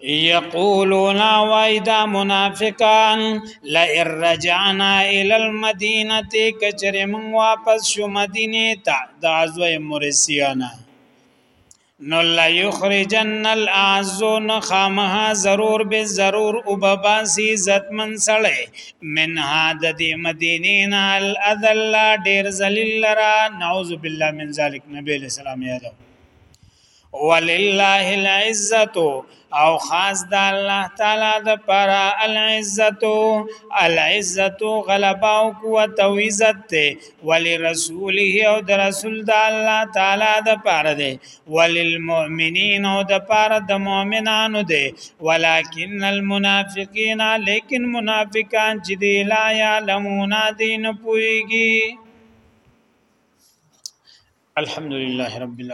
یقولون وایدا منافقان لئن رجعنا الى المدینه کچره من واپس شو مدینه ته د ازوی مرسیانا نو لا یخرجن الاعزون خامها ضرور به ضرور او بباسی زتمن سړی من هاد د مدینه نه الاذل ډیر ذلیل را نعوذ بالله من ذلک نبی السلام یادو ولله العزت او خاص د الله تعالی د پر العزت العزت غلبا او قوت او عزت ته ولرسوله او د رسول د الله تعالی د پر ده وللمؤمنین او د پر د مؤمنانو ده ولکن المنافقین لیکن منافقان چې دی لا یعلمون دین پویږي الحمدلله رب العالمین